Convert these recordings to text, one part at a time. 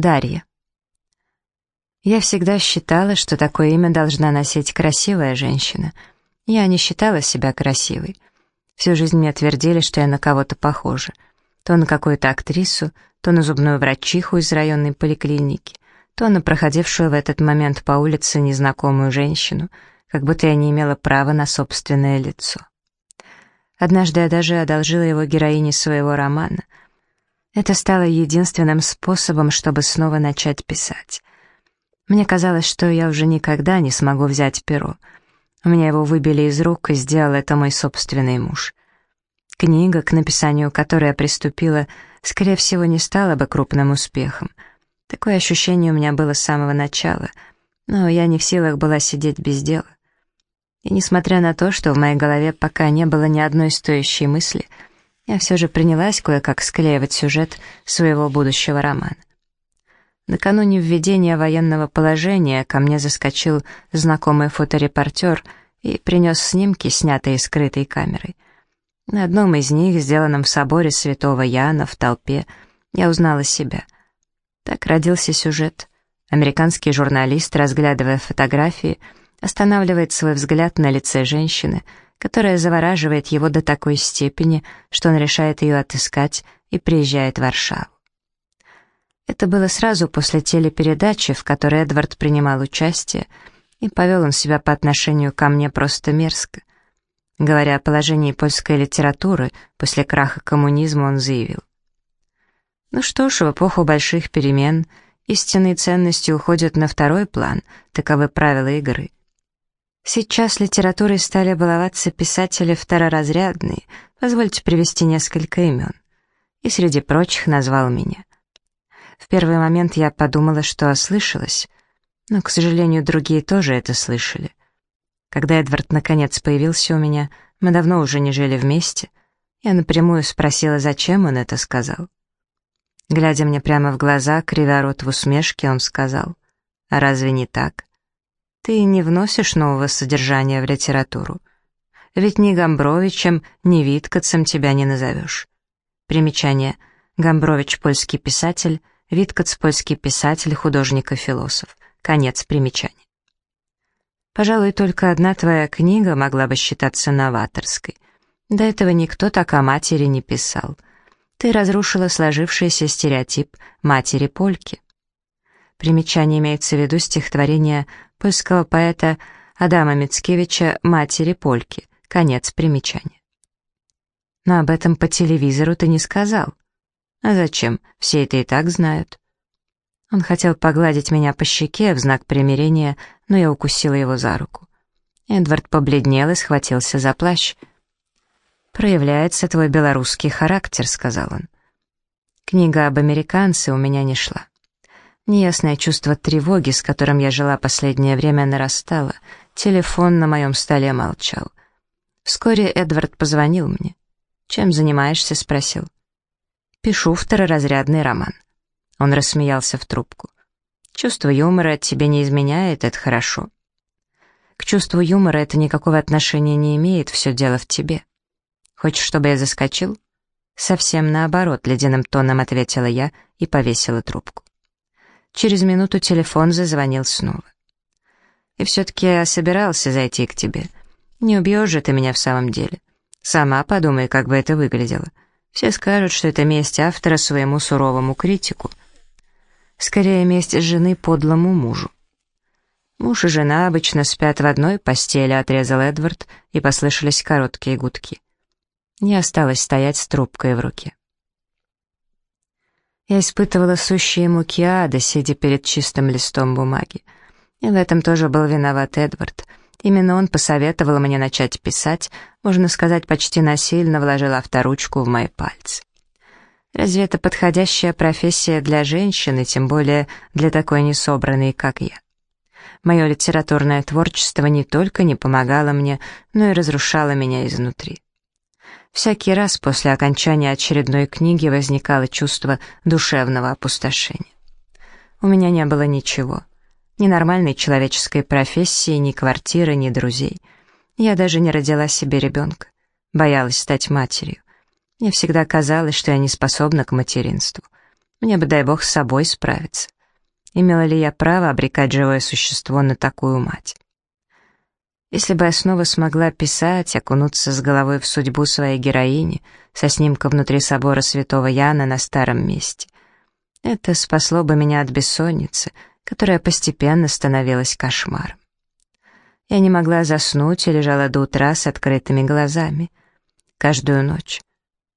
Дарья. Я всегда считала, что такое имя должна носить красивая женщина. Я не считала себя красивой. Всю жизнь мне твердили, что я на кого-то похожа. То на какую-то актрису, то на зубную врачиху из районной поликлиники, то на проходившую в этот момент по улице незнакомую женщину, как будто я не имела права на собственное лицо. Однажды я даже одолжила его героине своего романа. Это стало единственным способом, чтобы снова начать писать. Мне казалось, что я уже никогда не смогу взять перо. У меня его выбили из рук, и сделал это мой собственный муж. Книга, к написанию которой я приступила, скорее всего, не стала бы крупным успехом. Такое ощущение у меня было с самого начала, но я не в силах была сидеть без дела. И несмотря на то, что в моей голове пока не было ни одной стоящей мысли, я все же принялась кое-как склеивать сюжет своего будущего романа. Накануне введения военного положения ко мне заскочил знакомый фоторепортер и принес снимки, снятые скрытой камерой. На одном из них, сделанном в соборе святого Яна в толпе, я узнала себя. Так родился сюжет. Американский журналист, разглядывая фотографии, останавливает свой взгляд на лице женщины, которая завораживает его до такой степени, что он решает ее отыскать и приезжает в Варшаву. Это было сразу после телепередачи, в которой Эдвард принимал участие, и повел он себя по отношению ко мне просто мерзко. Говоря о положении польской литературы, после краха коммунизма он заявил. Ну что ж, в эпоху больших перемен истинные ценности уходят на второй план, таковы правила игры. Сейчас литературой стали баловаться писатели второразрядные, позвольте привести несколько имен. И среди прочих назвал меня. В первый момент я подумала, что ослышалась, но, к сожалению, другие тоже это слышали. Когда Эдвард наконец появился у меня, мы давно уже не жили вместе, я напрямую спросила, зачем он это сказал. Глядя мне прямо в глаза, кривя рот в усмешке, он сказал, «А разве не так? Ты не вносишь нового содержания в литературу. Ведь ни Гамбровичем, ни Виткацем тебя не назовешь». Примечание. Гамбрович — польский писатель — Виткац — польский писатель, художник и философ. Конец примечания. Пожалуй, только одна твоя книга могла бы считаться новаторской. До этого никто так о матери не писал. Ты разрушила сложившийся стереотип матери-польки. Примечание имеется в виду стихотворение польского поэта Адама Мицкевича «Матери-польки». Конец примечания. Но об этом по телевизору ты не сказал. А зачем? Все это и так знают. Он хотел погладить меня по щеке в знак примирения, но я укусила его за руку. Эдвард побледнел и схватился за плащ. «Проявляется твой белорусский характер», — сказал он. Книга об американце у меня не шла. Неясное чувство тревоги, с которым я жила последнее время, нарастало. Телефон на моем столе молчал. Вскоре Эдвард позвонил мне. «Чем занимаешься?» — спросил. Пишу второразрядный роман». Он рассмеялся в трубку. «Чувство юмора тебе не изменяет, это хорошо». «К чувству юмора это никакого отношения не имеет, все дело в тебе. Хочешь, чтобы я заскочил?» «Совсем наоборот», — ледяным тоном ответила я и повесила трубку. Через минуту телефон зазвонил снова. «И все-таки я собирался зайти к тебе. Не убьешь же ты меня в самом деле. Сама подумай, как бы это выглядело. Все скажут, что это месть автора своему суровому критику. Скорее, месть жены подлому мужу. Муж и жена обычно спят в одной постели, отрезал Эдвард, и послышались короткие гудки. Не осталось стоять с трубкой в руке. Я испытывала сущие муки ада, сидя перед чистым листом бумаги. И в этом тоже был виноват Эдвард — Именно он посоветовал мне начать писать, можно сказать, почти насильно вложил авторучку в мои пальцы. Разве это подходящая профессия для женщины, тем более для такой несобранной, как я? Мое литературное творчество не только не помогало мне, но и разрушало меня изнутри. Всякий раз после окончания очередной книги возникало чувство душевного опустошения. У меня не было ничего — ни нормальной человеческой профессии, ни квартиры, ни друзей. Я даже не родила себе ребенка. Боялась стать матерью. Мне всегда казалось, что я не способна к материнству. Мне бы, дай бог, с собой справиться. Имела ли я право обрекать живое существо на такую мать? Если бы я снова смогла писать, окунуться с головой в судьбу своей героини со снимком внутри собора святого Яна на старом месте, это спасло бы меня от бессонницы, которая постепенно становилась кошмаром. Я не могла заснуть и лежала до утра с открытыми глазами. Каждую ночь.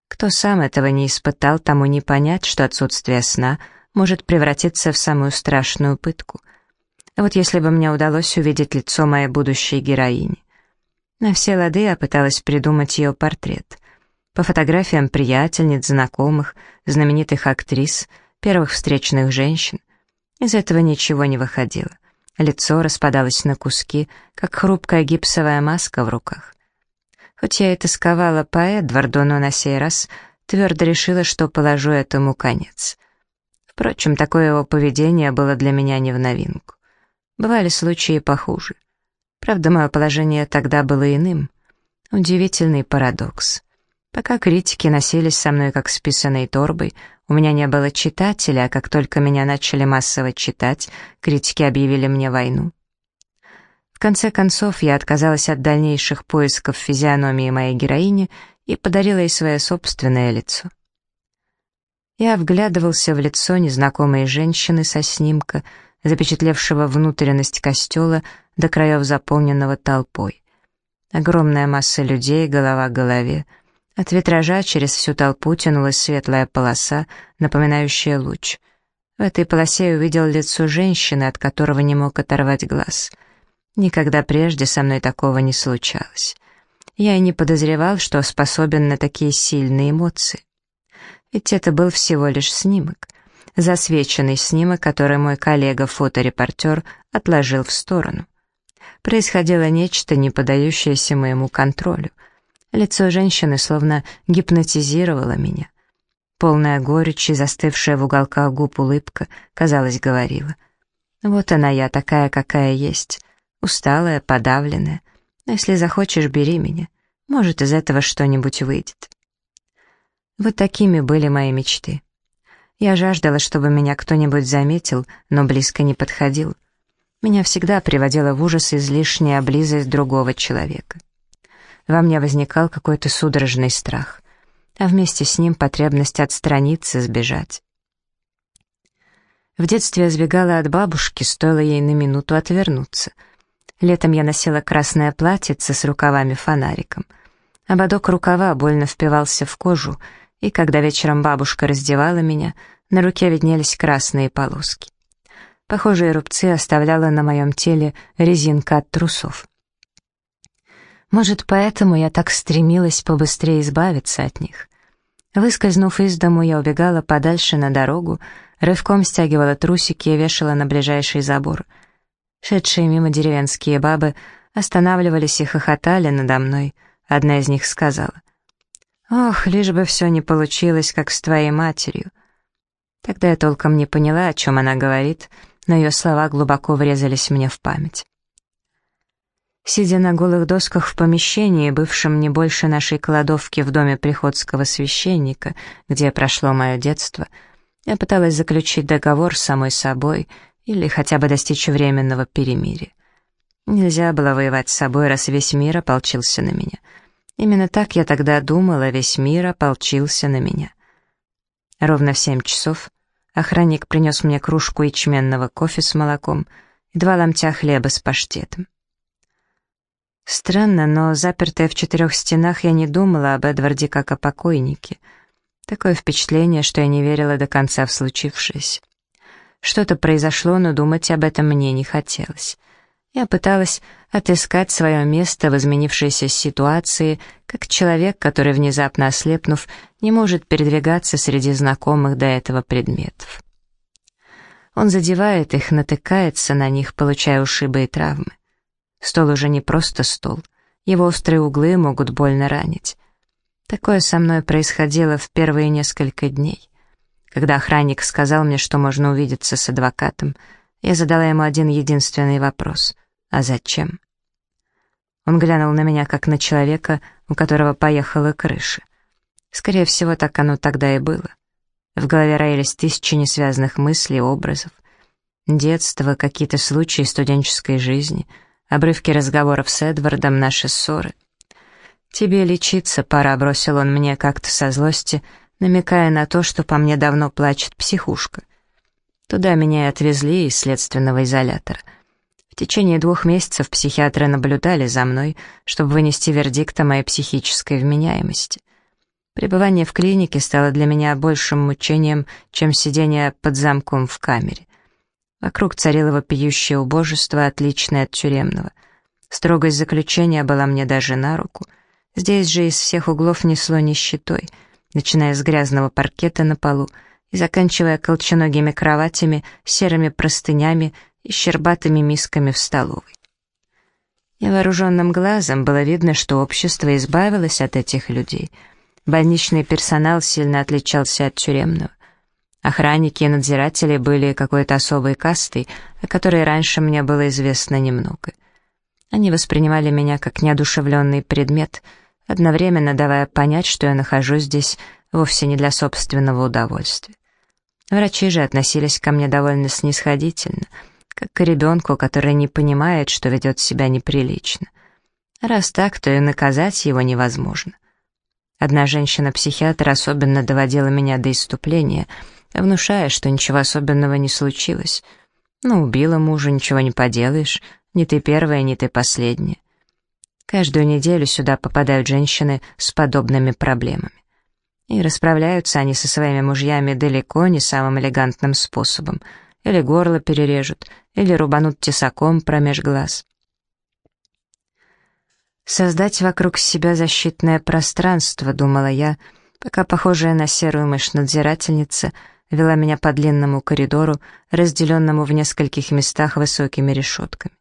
Кто сам этого не испытал, тому не понять, что отсутствие сна может превратиться в самую страшную пытку. Вот если бы мне удалось увидеть лицо моей будущей героини. На все лады я пыталась придумать ее портрет. По фотографиям приятельниц, знакомых, знаменитых актрис, первых встречных женщин. Из этого ничего не выходило. Лицо распадалось на куски, как хрупкая гипсовая маска в руках. Хоть я и тосковала по Эдварду, но на сей раз твердо решила, что положу этому конец. Впрочем, такое его поведение было для меня не в новинку. Бывали случаи похуже. Правда, мое положение тогда было иным. Удивительный парадокс. Пока критики носились со мной как с писаной торбой, у меня не было читателя, а как только меня начали массово читать, критики объявили мне войну. В конце концов, я отказалась от дальнейших поисков физиономии моей героини и подарила ей свое собственное лицо. Я вглядывался в лицо незнакомой женщины со снимка, запечатлевшего внутренность костела до краев заполненного толпой. Огромная масса людей, голова к голове — от витража через всю толпу тянулась светлая полоса, напоминающая луч. В этой полосе я увидел лицо женщины, от которого не мог оторвать глаз. Никогда прежде со мной такого не случалось. Я и не подозревал, что способен на такие сильные эмоции. Ведь это был всего лишь снимок. Засвеченный снимок, который мой коллега-фоторепортер отложил в сторону. Происходило нечто, не поддающееся моему контролю — Лицо женщины словно гипнотизировало меня. Полная горечь и застывшая в уголках губ улыбка, казалось, говорила. «Вот она я, такая, какая есть. Усталая, подавленная. Но если захочешь, бери меня. Может, из этого что-нибудь выйдет». Вот такими были мои мечты. Я жаждала, чтобы меня кто-нибудь заметил, но близко не подходил. Меня всегда приводила в ужас излишняя близость другого человека во мне возникал какой-то судорожный страх, а вместе с ним потребность отстраниться, сбежать. В детстве я сбегала от бабушки, стоило ей на минуту отвернуться. Летом я носила красное платьице с рукавами-фонариком. Ободок рукава больно впивался в кожу, и когда вечером бабушка раздевала меня, на руке виднелись красные полоски. Похожие рубцы оставляла на моем теле резинка от трусов. Может, поэтому я так стремилась побыстрее избавиться от них. Выскользнув из дому, я убегала подальше на дорогу, рывком стягивала трусики и вешала на ближайший забор. Шедшие мимо деревенские бабы останавливались и хохотали надо мной. Одна из них сказала, «Ох, лишь бы все не получилось, как с твоей матерью». Тогда я толком не поняла, о чем она говорит, но ее слова глубоко врезались мне в память. Сидя на голых досках в помещении, бывшем не больше нашей кладовки в доме приходского священника, где прошло мое детство, я пыталась заключить договор с самой собой или хотя бы достичь временного перемирия. Нельзя было воевать с собой, раз весь мир ополчился на меня. Именно так я тогда думала, весь мир ополчился на меня. Ровно в семь часов охранник принес мне кружку ячменного кофе с молоком и два ломтя хлеба с паштетом. Странно, но запертая в четырех стенах я не думала об Эдварде как о покойнике. Такое впечатление, что я не верила до конца в случившееся. Что-то произошло, но думать об этом мне не хотелось. Я пыталась отыскать свое место в изменившейся ситуации, как человек, который, внезапно ослепнув, не может передвигаться среди знакомых до этого предметов. Он задевает их, натыкается на них, получая ушибы и травмы. Стол уже не просто стол. Его острые углы могут больно ранить. Такое со мной происходило в первые несколько дней. Когда охранник сказал мне, что можно увидеться с адвокатом, я задала ему один единственный вопрос. «А зачем?» Он глянул на меня, как на человека, у которого поехала крыша. Скорее всего, так оно тогда и было. В голове роились тысячи несвязанных мыслей, образов. Детство, какие-то случаи студенческой жизни, обрывки разговоров с Эдвардом, наши ссоры. «Тебе лечиться пора», — бросил он мне как-то со злости, намекая на то, что по мне давно плачет психушка. Туда меня и отвезли из следственного изолятора. В течение двух месяцев психиатры наблюдали за мной, чтобы вынести вердикт о моей психической вменяемости. Пребывание в клинике стало для меня большим мучением, чем сидение под замком в камере. Вокруг царило вопиющее убожество, отличное от тюремного. Строгость заключения была мне даже на руку. Здесь же из всех углов несло нищетой, начиная с грязного паркета на полу и заканчивая колченогими кроватями, серыми простынями и щербатыми мисками в столовой. Невооруженным глазом было видно, что общество избавилось от этих людей. Больничный персонал сильно отличался от тюремного. Охранники и надзиратели были какой-то особой кастой, о которой раньше мне было известно немного. Они воспринимали меня как неодушевленный предмет, одновременно давая понять, что я нахожусь здесь вовсе не для собственного удовольствия. Врачи же относились ко мне довольно снисходительно, как к ребенку, который не понимает, что ведет себя неприлично. Раз так, то и наказать его невозможно. Одна женщина-психиатр особенно доводила меня до иступления, внушая, что ничего особенного не случилось. Ну, убила мужа, ничего не поделаешь, не ты первая, не ты последняя. Каждую неделю сюда попадают женщины с подобными проблемами. И расправляются они со своими мужьями далеко не самым элегантным способом. Или горло перережут, или рубанут тесаком промеж глаз. «Создать вокруг себя защитное пространство», — думала я, пока похожая на серую мышь надзирательница вела меня по длинному коридору, разделенному в нескольких местах высокими решетками.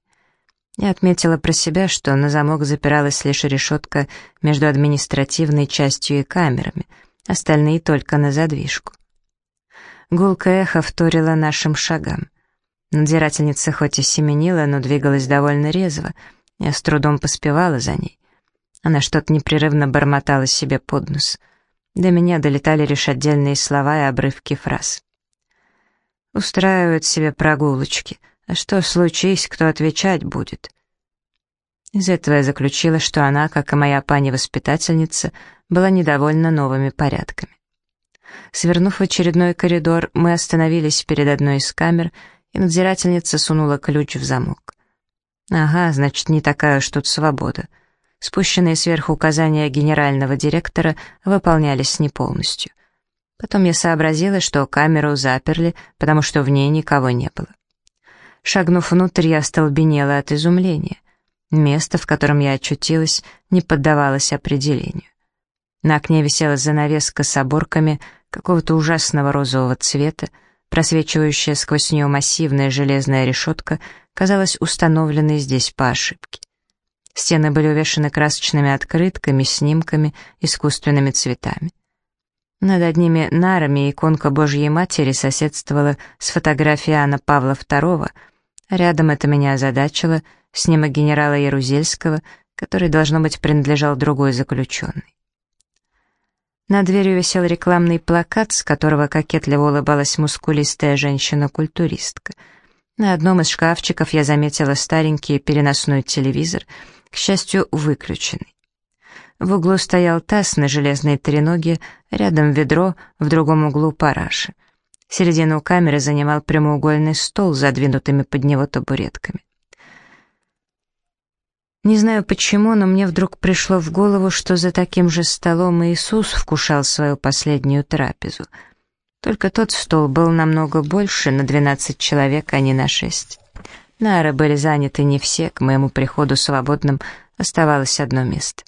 Я отметила про себя, что на замок запиралась лишь решетка между административной частью и камерами — остальные только на задвижку. Гулкое эхо вторило нашим шагам. Надзирательница хоть и семенила, но двигалась довольно резво, я с трудом поспевала за ней. Она что-то непрерывно бормотала себе под нос. До меня долетали лишь отдельные слова и обрывки фраз. «Устраивают себе прогулочки. А что случись, кто отвечать будет?» Из этого я заключила, что она, как и моя пани-воспитательница, была недовольна новыми порядками. Свернув в очередной коридор, мы остановились перед одной из камер, и надзирательница сунула ключ в замок. Ага, значит, не такая уж тут свобода. Спущенные сверху указания генерального директора выполнялись не полностью. Потом я сообразила, что камеру заперли, потому что в ней никого не было. Шагнув внутрь, я остолбенела от изумления — Место, в котором я очутилась, не поддавалось определению. На окне висела занавеска с оборками какого-то ужасного розового цвета, просвечивающая сквозь нее массивная железная решетка, казалась установленной здесь по ошибке. Стены были увешаны красочными открытками, снимками, искусственными цветами. Над одними нарами иконка Божьей Матери соседствовала с фотографией Анна Павла II, рядом это меня озадачило — снимок генерала Ярузельского, который, должно быть, принадлежал другой заключенной. На дверью висел рекламный плакат, с которого кокетливо улыбалась мускулистая женщина-культуристка. На одном из шкафчиков я заметила старенький переносной телевизор, к счастью, выключенный. В углу стоял таз на железной треноге, рядом ведро, в другом углу параша. Середину камеры занимал прямоугольный стол с задвинутыми под него табуретками. Не знаю почему, но мне вдруг пришло в голову, что за таким же столом Иисус вкушал свою последнюю трапезу. Только тот стол был намного больше, на 12 человек, а не на 6. Нары были заняты не все, к моему приходу свободным оставалось одно место.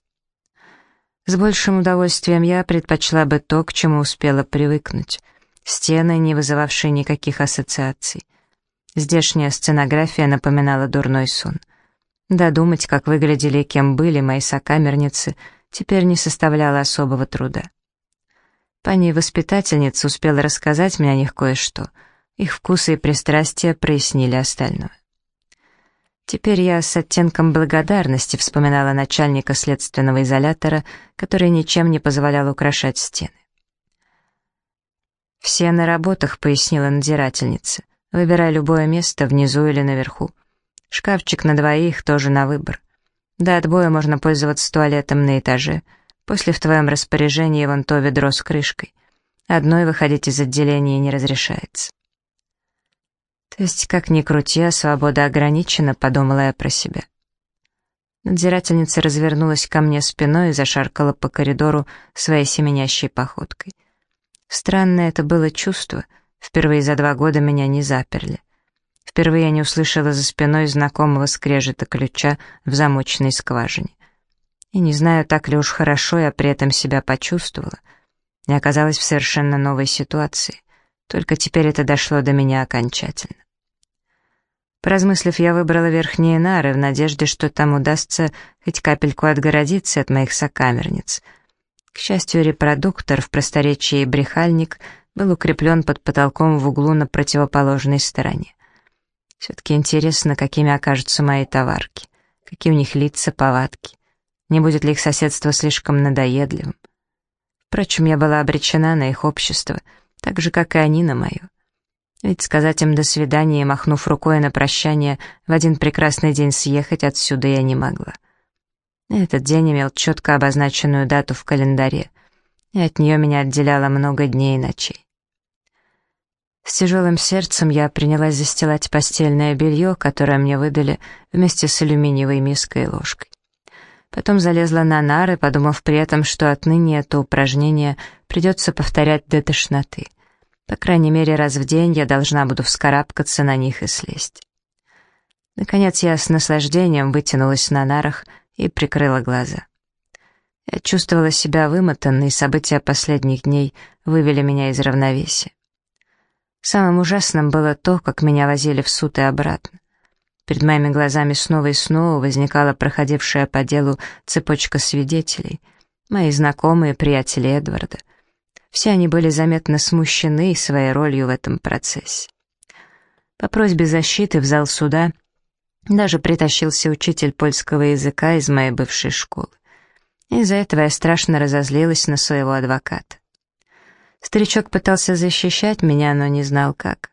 С большим удовольствием я предпочла бы то, к чему успела привыкнуть. Стены, не вызывавшие никаких ассоциаций. Здешняя сценография напоминала дурной сон — Додумать, как выглядели и кем были мои сокамерницы, теперь не составляло особого труда. Пани-воспитательница успела рассказать мне о них кое-что. Их вкусы и пристрастия прояснили остальное. Теперь я с оттенком благодарности вспоминала начальника следственного изолятора, который ничем не позволял украшать стены. «Все на работах», — пояснила надзирательница. «Выбирай любое место, внизу или наверху. Шкафчик на двоих тоже на выбор. До отбоя можно пользоваться туалетом на этаже. После в твоем распоряжении вон то ведро с крышкой. Одной выходить из отделения не разрешается». То есть, как ни крути, а свобода ограничена, подумала я про себя. Надзирательница развернулась ко мне спиной и зашаркала по коридору своей семенящей походкой. Странное это было чувство. Впервые за два года меня не заперли. Впервые я не услышала за спиной знакомого скрежета ключа в замочной скважине. И не знаю, так ли уж хорошо я при этом себя почувствовала. Я оказалась в совершенно новой ситуации. Только теперь это дошло до меня окончательно. Поразмыслив, я выбрала верхние нары в надежде, что там удастся хоть капельку отгородиться от моих сокамерниц. К счастью, репродуктор в просторечии брехальник был укреплен под потолком в углу на противоположной стороне. Все-таки интересно, какими окажутся мои товарки, какие у них лица, повадки. Не будет ли их соседство слишком надоедливым? Впрочем, я была обречена на их общество, так же, как и они на мое. Ведь сказать им «до свидания», махнув рукой на прощание, в один прекрасный день съехать отсюда я не могла. Этот день имел четко обозначенную дату в календаре, и от нее меня отделяло много дней и ночей. С тяжелым сердцем я принялась застилать постельное белье, которое мне выдали вместе с алюминиевой миской и ложкой. Потом залезла на нары, подумав при этом, что отныне это упражнение придется повторять до тошноты — по крайней мере, раз в день я должна буду вскарабкаться на них и слезть. Наконец я с наслаждением вытянулась на нарах и прикрыла глаза. Я чувствовала себя вымотанной, события последних дней вывели меня из равновесия. Самым ужасным было то, как меня возили в суд и обратно. Перед моими глазами снова и снова возникала проходившая по делу цепочка свидетелей, мои знакомые, приятели Эдварда — все они были заметно смущены своей ролью в этом процессе. По просьбе защиты в зал суда даже притащился учитель польского языка из моей бывшей школы. Из-за этого я страшно разозлилась на своего адвоката. Старичок пытался защищать меня, но не знал как.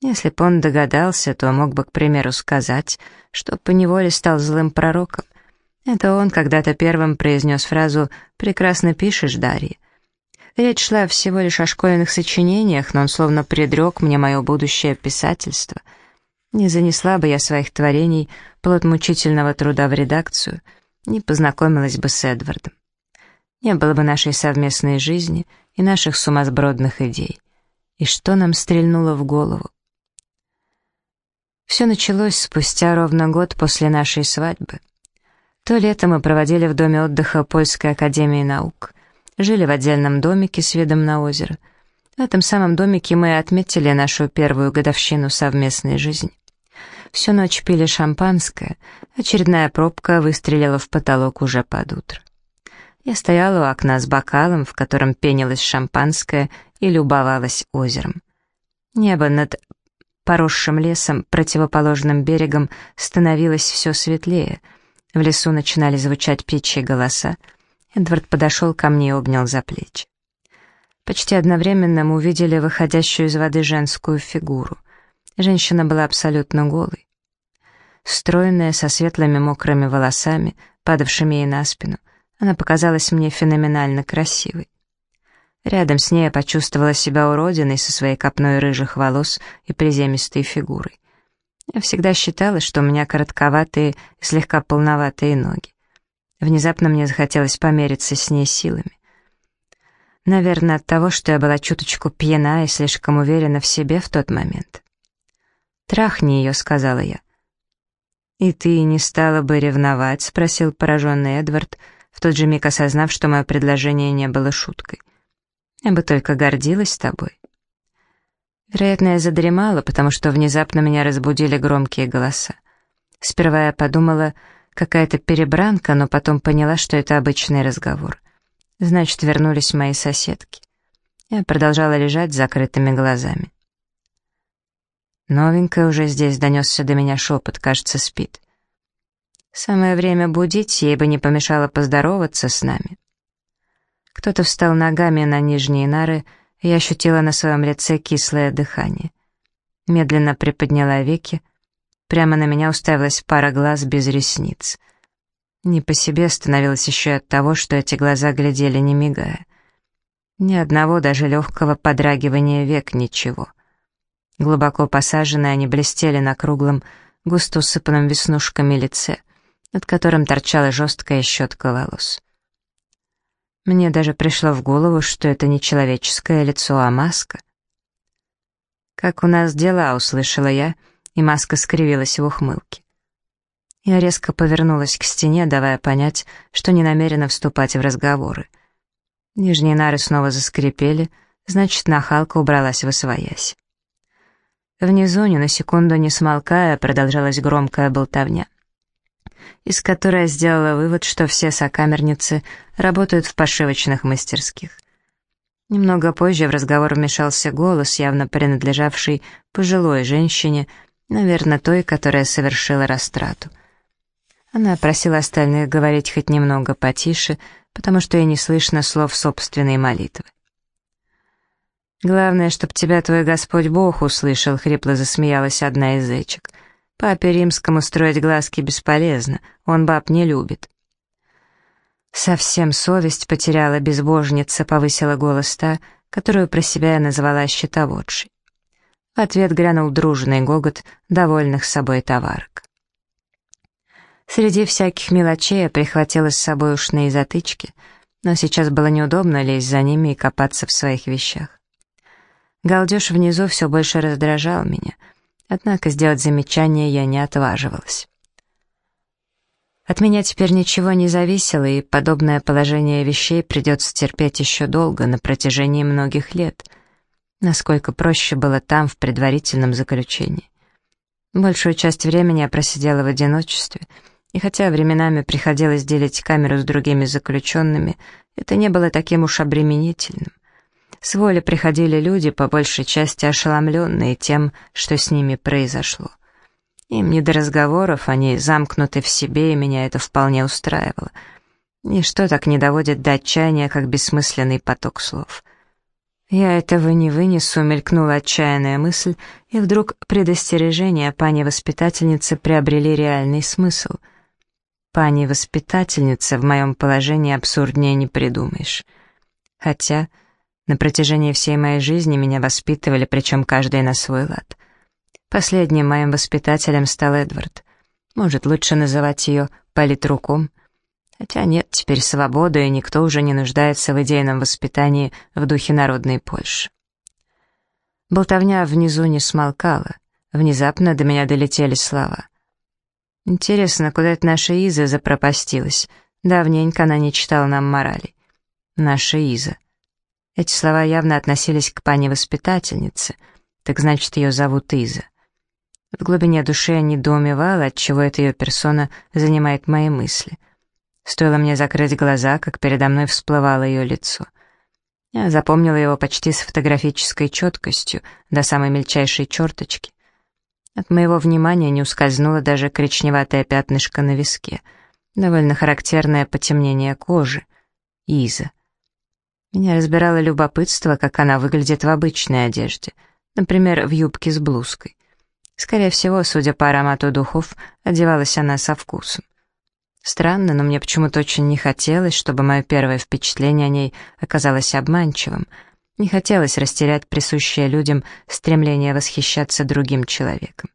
Если бы он догадался, то мог бы, к примеру, сказать, что поневоле стал злым пророком. Это он когда-то первым произнес фразу «Прекрасно пишешь, Дарья», Речь шла всего лишь о школьных сочинениях, но он словно предрек мне мое будущее писательство. Не занесла бы я своих творений плод мучительного труда в редакцию, не познакомилась бы с Эдвардом. Не было бы нашей совместной жизни и наших сумасбродных идей. И что нам стрельнуло в голову? Все началось спустя ровно год после нашей свадьбы. То лето мы проводили в доме отдыха Польской академии наук жили в отдельном домике с видом на озеро. В этом самом домике мы отметили нашу первую годовщину совместной жизни. Всю ночь пили шампанское, очередная пробка выстрелила в потолок уже под утро. Я стояла у окна с бокалом, в котором пенилось шампанское, и любовалась озером. Небо над поросшим лесом, противоположным берегом, становилось все светлее. В лесу начинали звучать птичьи голоса — Эдвард подошел ко мне и обнял за плечи. Почти одновременно мы увидели выходящую из воды женскую фигуру. Женщина была абсолютно голой. Стройная, со светлыми мокрыми волосами, падавшими ей на спину, она показалась мне феноменально красивой. Рядом с ней я почувствовала себя уродиной со своей копной рыжих волос и приземистой фигурой. Я всегда считала, что у меня коротковатые и слегка полноватые ноги. Внезапно мне захотелось помериться с ней силами. Наверное, от того, что я была чуточку пьяна и слишком уверена в себе в тот момент. «Трахни ее», — сказала я. «И ты не стала бы ревновать?» — спросил пораженный Эдвард, в тот же миг осознав, что мое предложение не было шуткой. «Я бы только гордилась тобой». Вероятно, я задремала, потому что внезапно меня разбудили громкие голоса. Сперва я подумала, Какая-то перебранка, но потом поняла, что это обычный разговор. Значит, вернулись мои соседки. Я продолжала лежать с закрытыми глазами. Новенькая уже здесь донесся до меня шепот, кажется, спит. Самое время будить, ей бы не помешало поздороваться с нами. Кто-то встал ногами на нижние нары я ощутила на своем лице кислое дыхание. Медленно приподняла веки. Прямо на меня уставилась пара глаз без ресниц. Не по себе становилось еще от того, что эти глаза глядели, не мигая. Ни одного даже легкого подрагивания век, ничего. Глубоко посаженные они блестели на круглом, густо усыпанном веснушками лице, над которым торчала жесткая щетка волос. Мне даже пришло в голову, что это не человеческое лицо, а маска. «Как у нас дела?» — услышала я, и маска скривилась в ухмылке. Я резко повернулась к стене, давая понять, что не намерена вступать в разговоры. Нижние нары снова заскрипели, значит, нахалка убралась в освоясь. Внизу, ни на секунду не смолкая, продолжалась громкая болтовня, из которой я сделала вывод, что все сокамерницы работают в пошивочных мастерских. Немного позже в разговор вмешался голос, явно принадлежавший пожилой женщине, наверное, той, которая совершила растрату. Она просила остальных говорить хоть немного потише, потому что ей не слышно слов собственной молитвы. «Главное, чтоб тебя твой Господь Бог услышал», — хрипло засмеялась одна из зечек. «Папе римскому строить глазки бесполезно, он баб не любит». «Совсем совесть потеряла безбожница», — повысила голос та, которую про себя я назвала щитоводшей. В ответ грянул дружный гогот довольных собой товарок. Среди всяких мелочей я прихватила с собой ушные затычки, но сейчас было неудобно лезть за ними и копаться в своих вещах. Галдеж внизу все больше раздражал меня, однако сделать замечание я не отваживалась. От меня теперь ничего не зависело, и подобное положение вещей придется терпеть еще долго, на протяжении многих лет. Насколько проще было там, в предварительном заключении. Большую часть времени я просидела в одиночестве — и хотя временами приходилось делить камеру с другими заключенными, это не было таким уж обременительным. С воли приходили люди, по большей части ошеломленные тем, что с ними произошло. Им не до разговоров, они замкнуты в себе, и меня это вполне устраивало. Ничто так не доводит до отчаяния, как бессмысленный поток слов. «Я этого не вынесу», — мелькнула отчаянная мысль, и вдруг предостережения пани-воспитательницы приобрели реальный смысл — Пани-воспитательница в моем положении абсурднее не придумаешь. Хотя на протяжении всей моей жизни меня воспитывали, причем каждый на свой лад. Последним моим воспитателем стал Эдвард. Может, лучше называть ее политруком? Хотя нет, теперь свобода, и никто уже не нуждается в идейном воспитании в духе народной Польши. Болтовня внизу не смолкала. Внезапно до меня долетели слова. Интересно, куда это наша Иза запропастилась? Давненько она не читала нам морали. Наша Иза. Эти слова явно относились к пане-воспитательнице, так значит, ее зовут Иза. В глубине души я недоумевала, отчего эта ее персона занимает мои мысли. Стоило мне закрыть глаза, как передо мной всплывало ее лицо. Я запомнила его почти с фотографической четкостью, до самой мельчайшей черточки. От моего внимания не ускользнуло даже коричневатое пятнышко на виске, довольно характерное потемнение кожи. Иза. Меня разбирало любопытство, как она выглядит в обычной одежде, например, в юбке с блузкой. Скорее всего, судя по аромату духов, одевалась она со вкусом. Странно, но мне почему-то очень не хотелось, чтобы мое первое впечатление о ней оказалось обманчивым — не хотелось растерять присущее людям стремление восхищаться другим человеком.